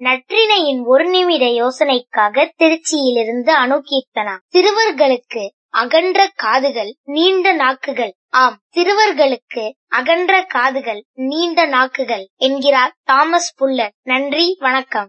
நற்றினையின் ஒரு நிமிட யோசனைக்காக திருச்சியிலிருந்து அணுகீர்த்தனா சிறுவர்களுக்கு அகன்ற காதுகள் நீண்ட நாக்குகள். ஆம் சிறுவர்களுக்கு அகன்ற காதுகள் நீண்ட நாக்குகள் என்கிறார் தாமஸ் புல்லர் நன்றி வணக்கம்.